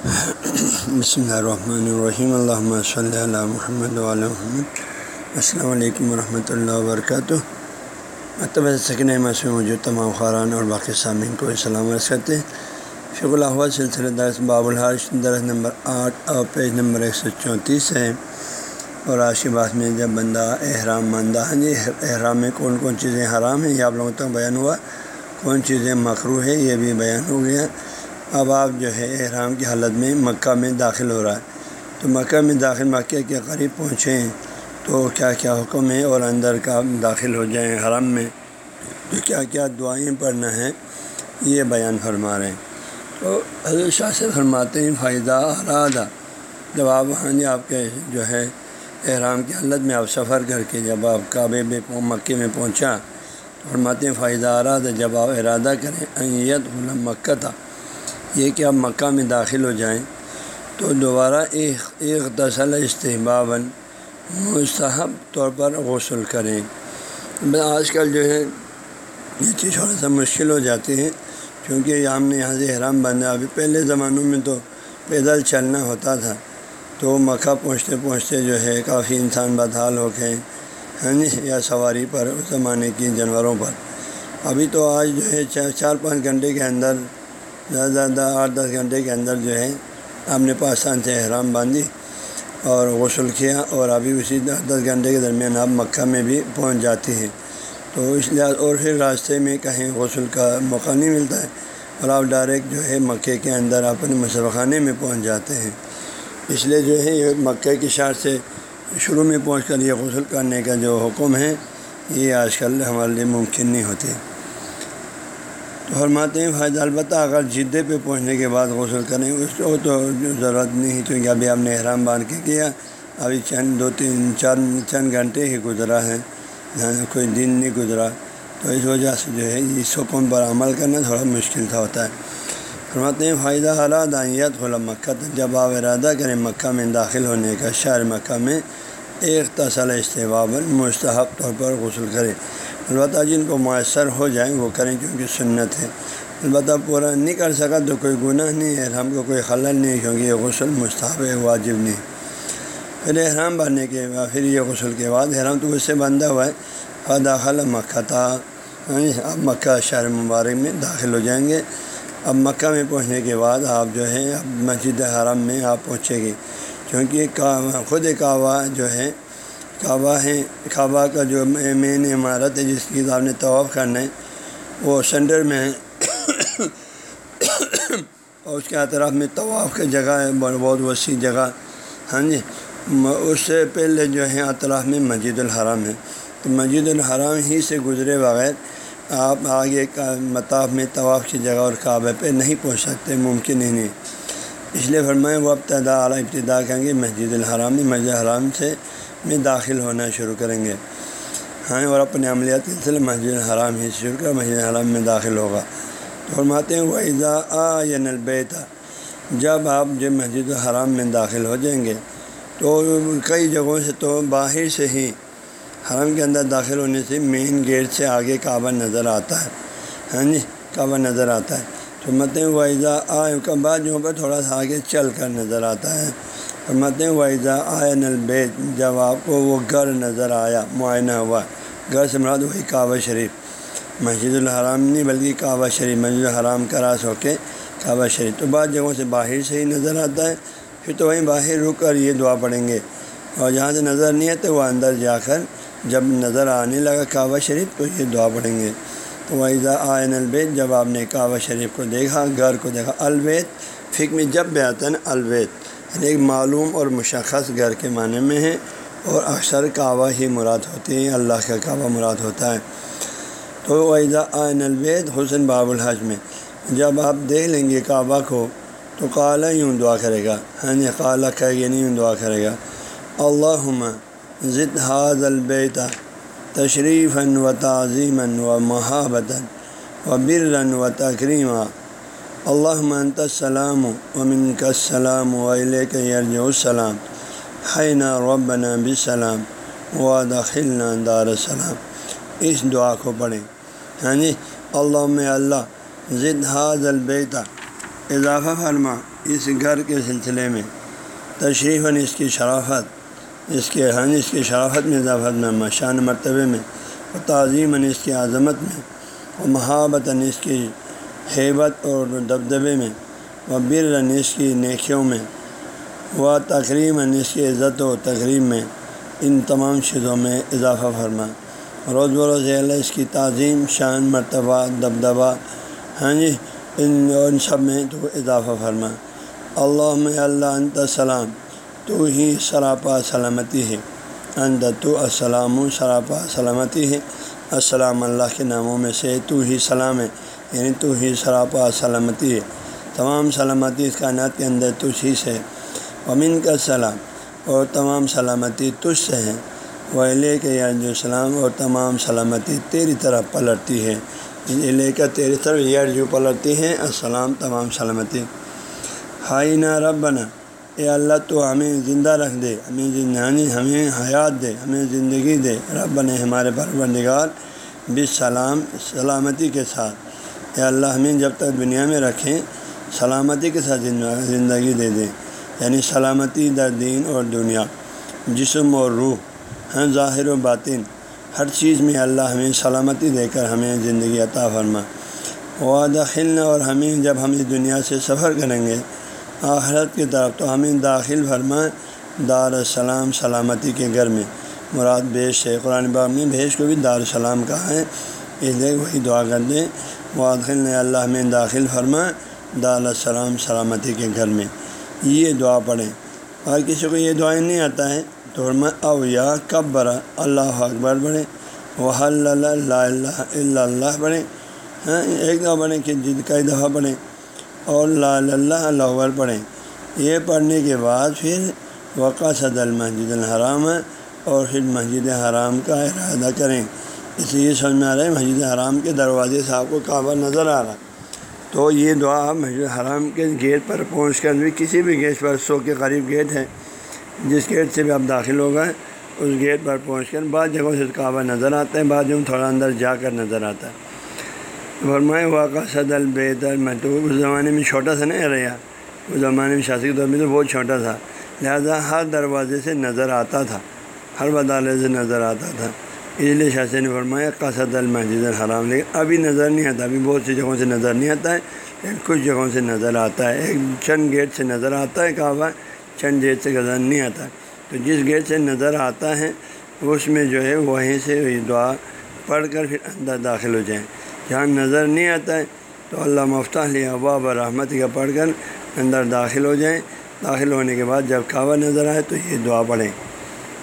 بسم اللہ الرحمن الرحیم۔ اللہ صلی اللہ محمد علیہ محمد۔ السلام علیکم ورحمۃ اللہ وبرکاتہ۔ مکتب سکن میں موجود تمام خاران اور باقی سامعین کو سلام عرض کرتے ہیں۔ فک اللہ سلسلہ درس باب الحاظ درس نمبر آٹھ اور پیج نمبر ایک سو چونتیس ہے۔ اور آج کی بات میں جب بندہ احرام ماندہ ہے جی احرام میں کون کون چیزیں حرام ہیں، یہ آپ لوگوں تک بیان ہوا۔ کون چیزیں مخرو ہے یہ بھی بیان ہو گیا۔ اب آپ جو ہے احرام کی حالت میں مکہ میں داخل ہو رہا ہے۔ تو مکہ میں داخل، مکہ کے قریب پہنچیں تو کیا کیا حکم ہے اور اندر کا داخل ہو جائیں حرم میں۔ تو کیا کیا دعائیں پڑھنا ہے یہ بیان فرما رہے ہیں۔ تو حضرت شاہ سے فرماتے ہیں فائدہ ارادہ جب آپ وہاں جی آپ کے جو ہے احرام کی حالت میں آپ سفر کر کے جب آپ کعبے میں، مکے میں پہنچا تو فرماتے ہیں فائدہ ارادہ جب آپ ارادہ کریں ایت غلام مکہ تھا یہ کہ آپ مکہ میں داخل ہو جائیں تو دوبارہ ایک ایک دسل استحبابً مستحب طور پر غسل کریں۔ آج کل جو ہے یہ چیز تھوڑا سا مشکل ہو جاتی ہے کیونکہ ہم نے یہاں سے احرام باندھا۔ ابھی پہلے زمانوں میں تو پیدل چلنا ہوتا تھا تو مکہ پہنچتے پہنچتے جو ہے کافی انسان بدحال ہو گئے ہاں جی یا سواری پر، اس زمانے کی جانوروں پر۔ ابھی تو آج جو ہے چار پانچ گھنٹے کے اندر زیادہ زیادہ آٹھ دس گھنٹے کے اندر جو ہے آپ نے پاکستان سے احرام باندھی اور غسل کیا اور ابھی اسی دس دس گھنٹے کے درمیان آپ مکہ میں بھی پہنچ جاتی ہے تو اس لحاظ اور پھر راستے میں کہیں غسل کا موقع نہیں ملتا ہے اور آپ ڈائریکٹ جو ہے مکے کے اندر اپنے مصرف خانے میں پہنچ جاتے ہیں۔ اس لیے جو ہے، یہ مکے کی شاعر سے شروع میں پہنچ کر یہ غسل کرنے کا جو حکم ہے، یہ آج کل ہمارے لیے ممکن نہیں ہوتی فرماتے ہیں، فائدہ البتہ اگر جدے پہ پہنچنے کے بعد غسل کریں، اس کو تو ضرورت نہیں کیونکہ ابھی آپ نے احرام باندھ کے کیا۔ ابھی چند، دو، تین، چار، چند گھنٹے ہی گزرا ہے ہاں، کوئی دن نہیں گزرا۔ تو اس وجہ سے جو ہے اس حکم پر عمل کرنا تھوڑا مشکل تھا ہوتا ہے۔ فرماتے ہیں، فائدہ اعلیٰ دائیت خلا مکہ۔ جب آپ ارادہ کریں مکہ میں داخل ہونے کا، شہر مکہ میں ایک تصل استحباب مستحب طور پر غسل کرے البتہ جن کو میسر ہو جائیں وہ کریں کیونکہ سنت ہے۔ البتہ پورا نہیں کر سکا تو کوئی گناہ نہیں ہے، ہم کو کوئی خلل نہیں کیونکہ یہ غسل مستحب ہے، واجب نہیں۔ پھر احرام بھرنے کے بعد، پھر یہ غسل کے بعد احرام تو اس سے بندھا ہوا ہے۔ فداخل مکہ تھا یعنی اب مکہ شہر مبارک میں داخل ہو جائیں گے۔ اب مکہ میں پہنچنے کے بعد آپ جو ہے، اب مسجد حرم میں آپ پہنچے گی کیونکہ خود کعبہ جو ہے کعبہ ہے کعبہ کا جو مین عمارت ہے، جس کی آپ نے طواف کرنا ہے، وہ سینٹر میں ہے۔ اور اس کے اطراف میں طواف کی جگہ ہے، بہت وسیع جگہ۔ ہاں جی اس سے پہلے جو ہے اطراف میں مسجد الحرام ہے۔ تو مسجد الحرام ہی سے گزرے بغیر آپ آگے کا مطاف میں طواف کی جگہ اور کعبہ پہ نہیں پہنچ سکتے، ممکن ہی نہیں۔ اس لیے فرمائے وہ ابتدا اعلیٰ ابتدا کہیں گے، مسجد الحرام مسجد الحرام سے میں داخل ہونا شروع کریں گے۔ ہاں اور اپنے عملیات کے سلسلے مسجد الحرام ہی شروع کر، مسجد الحرام میں داخل ہوگا۔ تو فرماتے ہیں وہ اضا آ یا نلبیتا جب آپ جب مسجد الحرام میں داخل ہو جائیں گے، تو کئی جگہوں سے تو باہر سے ہی حرم کے اندر داخل ہونے سے مین گیٹ سے آگے کعبہ نظر آتا ہے۔ ہاں جی کعبہ نظر آتا ہے۔ تو متیں وائزہ آئے کا بعد جگہوں پر تھوڑا سا آگے چل کر نظر آتا ہے۔ اور متیں وائزہ آئے نلبیت جب آپ کو وہ گھر نظر آیا، معائنہ ہوا، گھر سے مراد وہی کعبہ شریف۔ مسجد الحرام نہیں، بلکہ کعبہ شریف، مسجد الحرام کا راس ہو کے کعبہ شریف۔ تو بعض جگہوں سے باہر سے ہی نظر آتا ہے، پھر تو وہیں باہر رک کر یہ دعا پڑھیں گے۔ اور جہاں سے نظر نہیں آتے وہ اندر جا کر جب نظر آنے لگا کعبہ شریف، تو یہ دعا پڑھیں گے۔ تو وائزہ آئین البید جب آپ نے کعبہ شریف کو دیکھا، گھر کو دیکھا البید فک میں جب بھی آتا ہے نا البید یعنی ایک معلوم اور مشخص گھر کے معنی میں ہے اور اکثر کعبہ ہی مراد ہوتی ہے اللہ کا کعبہ مراد ہوتا ہے۔ تو وائزہ آئین البید حسن باب الحج میں، جب آپ دیکھ لیں گے کعبہ کو تو کالا یوں دعا کرے گا۔ ہاں جی کالا کہے گی نہیں یوں دعا کرے گا۔ اللہ ضد حاض البیتا تشریفاً و تعظیماً و محابتاً و برً و تقریمہ اللہ منت السلام و من کا السلام و علیہ یرج السلام. حینہ ربنا بسلام و دخلنا دار السلام. اس دعا کو پڑھیں. ہاں جی اللہ اللہ ضد حاض البیتا اضافہ فرما، اس گھر کے سلسلے میں تشریف اس کی شرافت، اس کے ہن اس کی شرافت میں اضافہ میں شان مرتبے میں، و تعظیم اس کی عظمت میں، و محابت اس کی حیبت اور دبدبے میں و بر اس کی نیکیوں میں و تقریم اس کی عزت و تقریب میں ان تمام چیزوں میں اضافہ فرما۔ روز بروز اللہ اس کی تعظیم، شان، مرتبہ، دبدبہ ہاں جی ان ان سب میں تو اضافہ فرما۔ اللہ اللہ، انت السلام، تو ہی سراپا سلامتی ہے۔ انت، تو السلام و سراپا سلامتی ہے۔ السلام اللہ کے ناموں میں سے تو ہی سلام ہے۔ یعنی تو ہی سراپا سلامتی ہے۔ تمام سلامتی اس کائنات کے اندر تجھ ہی سے امین کا سلام اور تمام سلامتی تجھ سے ہے۔ وہ کے یارج السلام، اور تمام سلامتی تیری طرف پلٹتی ہے۔ لے کر تیری طرف یارجو پلٹتی ہے السلام، تمام سلامتی۔ ہائی نہ رب بنا اے اللہ تو ہمیں زندہ رکھ دے، ہمیں زندانی ہمیں حیات دے، ہمیں زندگی دے۔ رب بنے ہمارے پروردگار بس سلام سلامتی کے ساتھ۔ اے اللہ ہمیں جب تک دنیا میں رکھیں، سلامتی کے ساتھ زندگی دے دیں۔ یعنی سلامتی در دین اور دنیا۔ جسم اور روح ہیں ظاہر و باطن۔ ہر چیز میں اللہ ہمیں سلامتی دے کر ہمیں زندگی عطا فرما۔ وادخل اور ہمیں جب ہم اس دنیا سے سفر کریں گے، آخرت کی طرف تو ہمیں داخل فرما دار السلام سلامتی کے گھر میں۔ مراد بیش ہے، قرآن باغ میں بھیش کو بھی دار السلام کہا ہے۔ اس لیے وہی دعا کر دیں وادخل نے اللہ میں داخل فرما دار السلام سلامتی کے گھر میں۔ یہ دعا پڑھیں۔ اور کسی کو یہ دعائیں نہیں آتا ہے، تو میں او یا کب برا اللہ اکبر پڑھیں وہ اللہ اللہ اللہ پڑھیں ہاں ایک دفعہ پڑھیں کہ جد کئی دفعہ پڑھیں۔ اور لا اللہ اللہ اکبر پڑھیں۔ یہ پڑھنے کے بعد پھر وقع صدر مسجد الحرام اور پھر مسجد حرام کا ارادہ کریں۔ اس لیے سمجھ میں آ رہا ہے مسجد حرام کے دروازے سے آپ کو کعبہ نظر آ رہا تو یہ دعا مسجد حرام کے گیٹ پر پہنچ کر بھی کسی بھی گیٹ پر سو کے قریب گیٹ ہے جس گیٹ سے بھی آپ داخل ہو گئے، اس گیٹ پر پہنچ کر بعض جگہوں سے کعبہ نظر آتا ہے، بعض جگہوں تھوڑا اندر جا کر نظر آتا ہے۔ فرمائے واقع صدل بہتر میں تو اس زمانے میں چھوٹا سا نہیں رہا۔ اس زمانے میں شاسی کے دور میں تو بہت چھوٹا تھا۔ لہذا ہر دروازے سے نظر آتا تھا، ہر بدالے سے نظر آتا تھا۔ اس لیے شاسی نے فرمایا، قصد المسجد الحرام لیکن ابھی نظر نہیں آتا، ابھی بہت سی جگہوں سے نظر نہیں آتا ہے۔ لیکن کچھ جگہوں سے نظر آتا ہے۔ ایک چند گیٹ سے نظر آتا ہے کعبہ، چند گیٹ سے نظر نہیں آتا۔ تو جس گیٹ سے نظر آتا ہے، اس میں جو ہے وہیں سے دعا پڑھ کر پھر اندر داخل ہو جائیں۔ جہاں نظر نہیں آتا ہے، تو اللہ مفتاح لیا اباب رحمت کا پڑھ کر اندر داخل ہو جائیں۔ داخل ہونے کے بعد جب کعبہ نظر آئے تو یہ دعا پڑھیں۔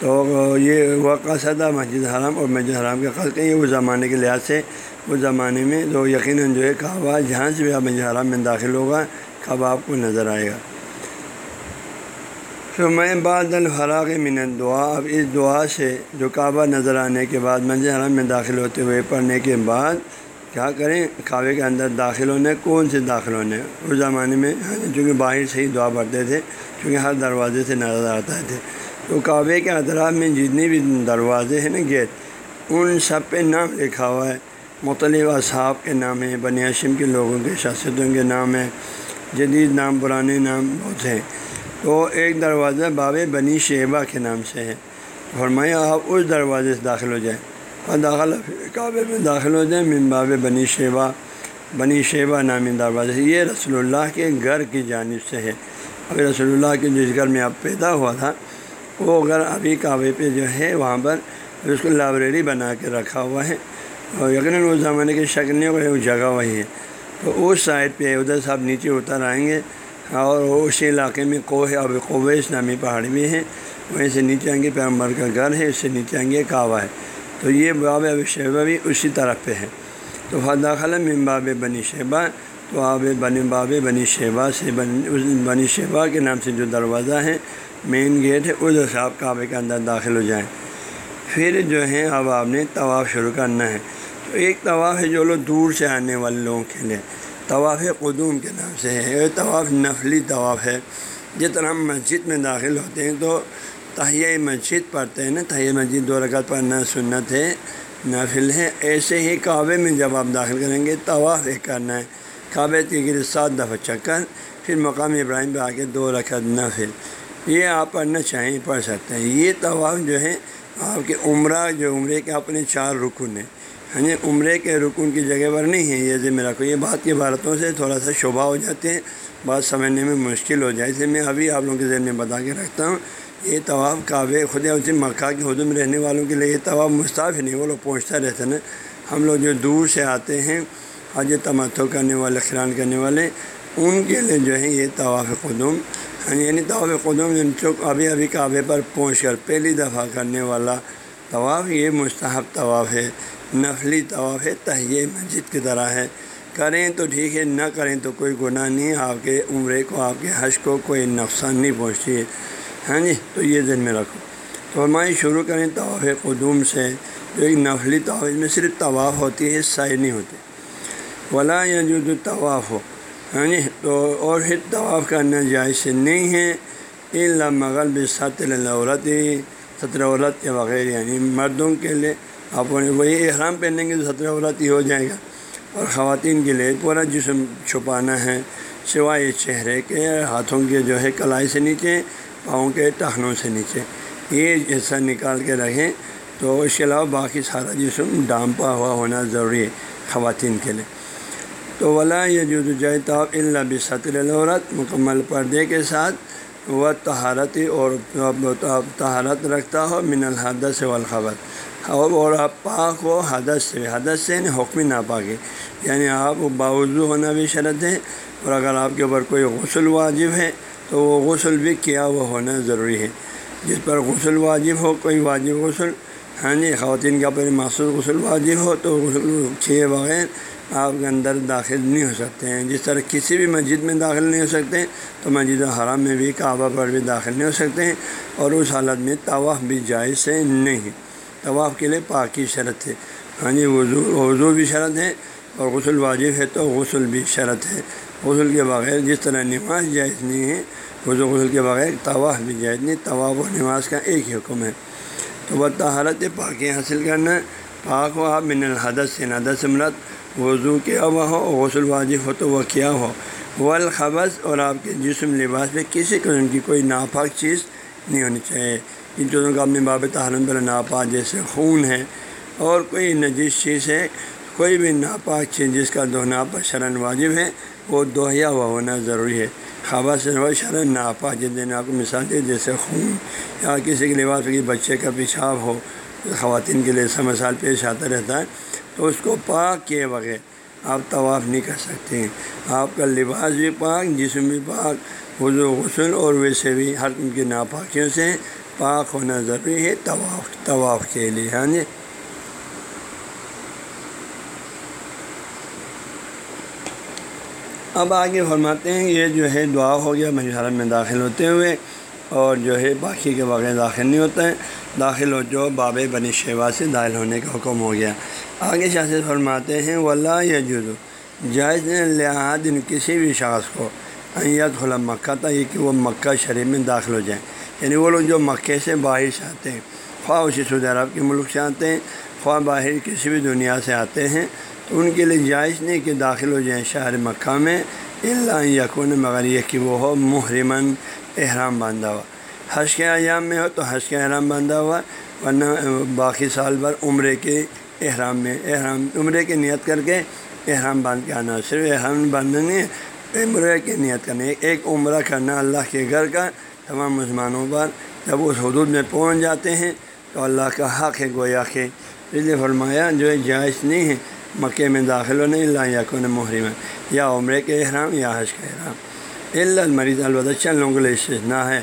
تو یہ وقع صدا مسجد حرام اور مسجد حرام کا خاص کہیں اس زمانے کے لحاظ سے اس زمانے میں تو یقیناً جو ہے کعبہ جہاں سے بھی آپ مسجد حرام میں داخل ہوگا، کعبہ آپ کو نظر آئے گا۔ پھر میں بعد الفراغ من دعا اب اس دعا سے جو کعبہ نظر آنے کے بعد، مسجد حرام میں داخل ہوتے ہوئے پڑھنے کے بعد کیا کریں؟ کعبے کے اندر داخل ہونے، کون سے داخل ہونے؟ اس زمانے میں، چونکہ باہر سے ہی دعا پڑھتے تھے، چونکہ ہر دروازے سے نظر آتا تھے تو کعبے کے اطراف میں جتنے بھی دروازے ہیں نا، گیٹ، ان سب پہ نام لکھا ہوا ہے۔ مختلف اصحاب کے نام ہیں، بنی ہاشم کے لوگوں کے شخصیتوں کے نام ہیں۔ جدید نام، پرانے نام بہت ہیں۔ تو ایک دروازہ باب بنی شیبہ کے نام سے ہے۔ فرمایا، آپ اس دروازے سے داخل ہو جائیں۔ اور داخل، کعبے میں داخل ہو جائیں، من باب بنی شیبہ۔ بنی شیبہ نامی دروازے سے۔ یہ رسول اللہ کے گھر کی جانب سے ہے۔ ابھی رسول اللہ کے جس گھر میں اب پیدا ہوا تھا وہ گھر ابھی کعبے پہ جو ہے، وہاں پر اس کو لائبریری بنا کے رکھا ہوا ہے۔ اور یقیناً اس زمانے کی شکل نہیں ہوئی وہ جگہ وہی ہے۔ تو اس سائڈ پہ ادھر صاحب نیچے اتر آئیں گے اور اسی علاقے میں کوہ اب قویش نامی پہاڑی بھی ہیں وہیں سے نیچے آئیں گے، پیغمبر کا گھر ہے، اس سے نیچے آئیں گے، کعبہ ہے۔ تو یہ باب اب شیبہ بھی اسی طرف پہ ہے۔ تو فداخل من باب بنی شیبہ۔ تو آب بنی باب بنی شیبہ سے بنی شیبہ کے نام سے جو دروازہ ہے مین گیٹ ہے اس صاحب کعبے کے اندر داخل ہو جائیں۔ پھر جو ہے، اب آپ نے طواف شروع کرنا ہے۔ تو ایک طواف ہے جو لوگ دور سے آنے والے لوگوں کے لیے۔ طواف قدوم کے نام سے ہے۔ یہ طواف نفلی طواف ہے۔ جس طرح ہم مسجد میں داخل ہوتے ہیں تو تہیہ مسجد پڑھتے ہیں نا۔ تہیہ مسجد دو رکعت پڑھنا سنت ہے نافل ہے۔ ایسے ہی کعبے میں جب آپ داخل کریں گے، طواف ایک کرنا ہے۔ کعبے کے گرد سات دفعہ چکر، پھر مقام ابراہیم پہ آ کے دو رکعت نفل۔ یہ آپ پڑھنا چاہیں پڑھ سکتے ہیں۔ یہ طواف جو ہے آپ کے عمرہ جو عمرے کے اپنے چار رکن ہیں۔ ہاں جی عمرے کے رکن کی جگہ پر نہیں ہے۔ یہ ذمہ رکھو، یہ بات کی عبارتوں سے تھوڑا سا شبہ ہو جاتے ہیں۔ بات سمجھنے میں مشکل ہو جائے۔ اسے میں ابھی آپ لوگوں کے ذہن میں بتا کے رکھتا ہوں، یہ طواف کعبے خود اسی مکہ کے حدود میں رہنے والوں کے لیے یہ طواف مستعف نہیں، وہ لوگ پہنچتا رہتے نا۔ ہم لوگ جو دور سے آتے ہیں حج تمتو کرنے والے خران کرنے والے، ان کے لیے جو ہے یہ طواف قدوم۔ ہاں ہاں، یعنی طواف قدوم چوک ابھی ابھی کعبے پر پہنچ کر پہلی دفعہ کرنے والا طواف، یہ مستحب طواف ہے، نفلی طواف ہے تہیہ مسجد کی طرح ہے۔ کریں تو ٹھیک ہے، نہ کریں تو کوئی گناہ نہیں، آپ کے عمرے کو، آپ کے حج کو کوئی نقصان نہیں پہنچتی ہے۔ ہاں جی تو یہ ذہن میں رکھو۔ تو ہماری شروع کریں طواف قدوم سے۔ جو ایک نفلی طواف میں صرف طواف ہوتی ہے سائے نہیں ہوتی۔ ولا یا جو طواف ہو ہاں جی تو اور پھر طواف کرنا جائز نہیں ہے۔ اللہ مغل بھی سطر عورت سطر عورت کے بغیر یعنی مردوں کے لیے آپ وہی احرام پہنیں گے تو سطر عورت ہی ہو جائے گا۔ اور خواتین کے لیے پورا جسم چھپانا ہے، سوائے چہرے کے، ہاتھوں کے جو ہے کلائی سے نیچے، پاؤں کے ٹہنوں سے نیچے۔ یہ حصہ نکال کے رکھیں تو اس کے علاوہ باقی سارا جسم ڈانپا ہوا ہونا ضروری ہے خواتین کے لیے۔ تو ولا یہ جو جائے اللہ بصطر العورت مکمل پردے کے ساتھ وہ تہارتی اور تہارت رکھتا ہو من الحدث والخبر۔ اور آپ پاک ہو، حدث سے حدث سے یعنی حکمی ناپاکی۔ یعنی آپ باوضو ہونا بھی شرط ہے اور اگر آپ کے اوپر کوئی غسل واجب ہے تو وہ غسل بھی کیا ہوا ہونا ضروری ہے۔ جس پر غسل واجب ہو، کوئی واجب غسل ہاں جی خواتین کے اوپر مخصوص غسل واجب ہو تو غسل کیے بغیر آپ کے اندر داخل نہیں ہو سکتے ہیں۔ جس طرح کسی بھی مسجد میں داخل نہیں ہو سکتے، تو مسجد حرام میں بھی، کعبہ پر بھی داخل نہیں ہو سکتے ہیں۔ اور اس حالت میں طواف بھی جائز سے نہیں۔ طواف کے لیے پاکی شرط ہے۔ ہاں جی وضو وضو بھی شرط ہے اور غسل واجب ہے تو غسل بھی شرط ہے۔ غسل کے بغیر جس طرح نماز جائز نہیں ہے، وضو، غسل کے بغیر طواف بھی جائز نہیں۔ طواف و نماز کا ایک ہی حکم ہے۔ تو وہ تہارت پاکی حاصل کرنا، پاک ہو آپ من الحدث سے ندس مرت وضو کیا ہوا ہو، غسل واجب ہو تو وہ کیا ہو۔ والخبص اور آپ کے جسم لباس پہ کسی قسم کی کوئی ناپاک چیز نہیں ہونی چاہیے۔ ان چیزوں کا اپنے باب تحرم پر ناپا جیسے خون ہے۔ اور کوئی نجیس چیز ہے، کوئی بھی ناپاک چیز جس کا دہنا پر شرن واجب ہے، وہ دوہیا ہوا ہونا ضروری ہے۔ خبر سے شرن ناپاک جس دن آپ کو مثال دے، جیسے خون۔ یا کسی کے لباس کی بچے کا پیشاب ہو، خواتین کے لیے سا مثال پیش آتا رہتا ہے۔ تو اس کو پاک کیے بغیر آپ طواف نہیں کر سکتے ہیں۔ آپ کا لباس بھی پاک، جسم بھی پاک حضو غسل اور ویسے بھی ہر ان کی ناپاکیوں سے پاک ہونا ضروری ہے طواف طواف کے لیے ہاں جی؟ اب آگے فرماتے ہیں، یہ جو ہے دعا ہو گیا حرم میں داخل ہوتے ہوئے۔ اور جو ہے باقی کے بغیر داخل نہیں ہوتا ہے داخل ہو جو باب بنی شیوا سے داخل ہونے کا حکم ہو گیا۔ آگے شاست فرماتے ہیں، واللہ یا جزو جائز لحاظ کسی بھی شخص کو ایت خلا مکہ تھا یہ کہ وہ مکہ شریف میں داخل ہو جائیں یعنی وہ لوگ جو مکے سے باہر سے آتے ہیں، خواہ اسی سعودی عرب کے ملک سے آتے ہیں، خواہ باہر کسی بھی دنیا سے آتے ہیں، تو ان کے لیے جائز نہیں کہ داخل ہو جائیں شہر مکہ میں۔ اللہ یقون مگر یہ کہ وہ ہو محرمن احرام باندھا ہوا۔ حج کے ایام میں ہو تو حج کے احرام باندھا ہوا، ورنہ باقی سال بھر عمرے کے احرام میں، احرام، عمرے کی نیت کر کے احرام باندھ کے آنا۔ صرف احرام باندھنا نہیں، عمرے کی نیت کرنا ایک عمرہ کرنا اللہ کے گھر کا، تمام مسلمانوں پر۔ جب اس حدود میں پہنچ جاتے ہیں تو اللہ کا حق ہے گویا کہ اس لیے فرمایا، جو ہے جائز نہیں ہے، مکے میں داخل ہونے اللہ یا کون محرم یا عمرے کے احرام یا حج کے احرام۔ اللہ مریض البتہ چند لوگوں کے لیے استثنا ہے۔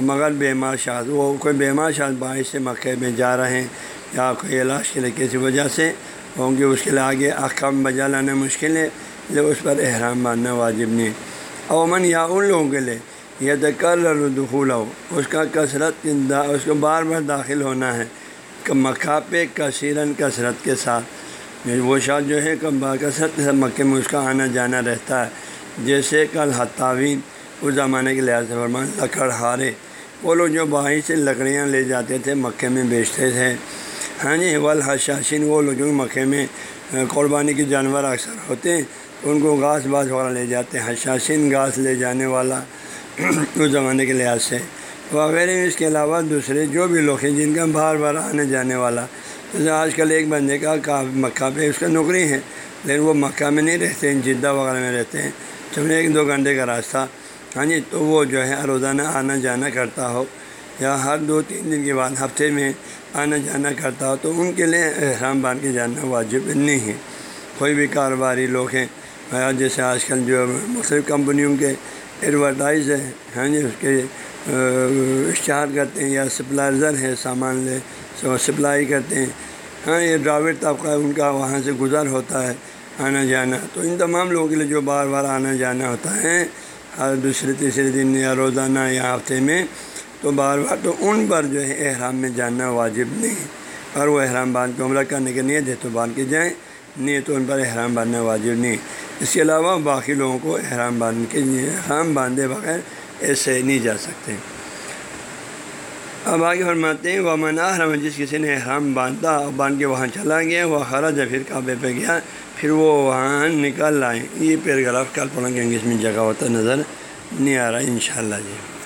مگر بیمار شاد، وہ کوئی بیمار شاد باعث سے مکے میں جا رہے ہیں یا کوئی علاج کے لیے کسی وجہ سے ہوں گے، اس کے لیے آگے احکام بجا لانا مشکل ہے جو اس پر احرام باندھنا واجب نہیں۔ عموماً یا ان لوگوں کے لیے یا تو کر دخول ہو اس کا کثرت اس کو بار بار داخل ہونا ہے۔ مکہ پہ کثیرن کثرت کے ساتھ، وہ شاید جو ہے کثرت کے ساتھ مکے میں اس کا آنا جانا رہتا ہے۔ جیسے کل حتاوین اس زمانے کے لحاظ سے فرمان لکڑ ہارے۔ وہ لوگ جو باہر سے لکڑیاں لے جاتے تھے، مکے میں بیچتے تھے۔ ہاں جی والحشاشین وہ لوگ جو مکے میں قربانی کے جانور اکثر ہوتے ہیں، ان کو گھاس باس وغیرہ لے جاتے ہیں، حشاشین گھاس لے جانے والا اس زمانے کے لحاظ سے۔ وغیرہ اس کے علاوہ دوسرے جو بھی لوگ ہیں، جن کا بار بار آنے جانے والا۔ جیسے آج کل ایک بندے کا مکہ پہ اس کا نوکری ہے، لیکن وہ مکہ میں نہیں رہتے ہیں جدہ وغیرہ میں رہتے ہیں۔ جب ایک دو گھنٹے کا راستہ ہاں جی تو وہ جو ہے روزانہ آنا جانا کرتا ہو یا ہر دو تین دن کے بعد ہفتے میں آنا جانا کرتا ہو، تو ان کے لیے احرام باندھ کے جانا واجب نہیں ہے۔ کوئی بھی کاروباری لوگ ہیں ہاں، جیسے آج کل جو مختلف کمپنیوں کے ایڈورٹائز ہیں ہاں جی اس کے اشتہار کرتے ہیں یا سپلائزر ہے سامان لے سپلائی کرتے ہیں۔ ہاں یہ ڈراوٹ طبقہ ان کا وہاں سے گزر ہوتا ہے۔ آنا جانا۔ تو ان تمام لوگوں کے لیے جو بار بار آنا جانا ہوتا ہے، ہر دوسرے، تیسرے دن یا روزانہ یا ہفتے میں، تو بار بار تو ان پر جو ہے احرام میں جانا واجب نہیں۔ اور وہ احرام باندھ کے عمرہ کرنے کے نیت ہے تو باندھ کے جائیں۔ نہیں تو ان پر احرام باندھنا واجب نہیں۔ اس کے علاوہ باقی لوگوں کو احرام باندھ کے احرام باندھے بغیر ایسے نہیں جا سکتے۔ اب آگے فرماتے ہیں وہ مناحرم جس کسی نے احرام باندھا، باندھ کے وہاں چلا گیا وہ خرا پھر کعبے پہ گیا، پھر وہ وہاں نکل لائیں یہ پیراگراف کل پڑھیں گے اس میں جگہ ہوتا نظر نہیں آ رہا ان شاء اللہ جی۔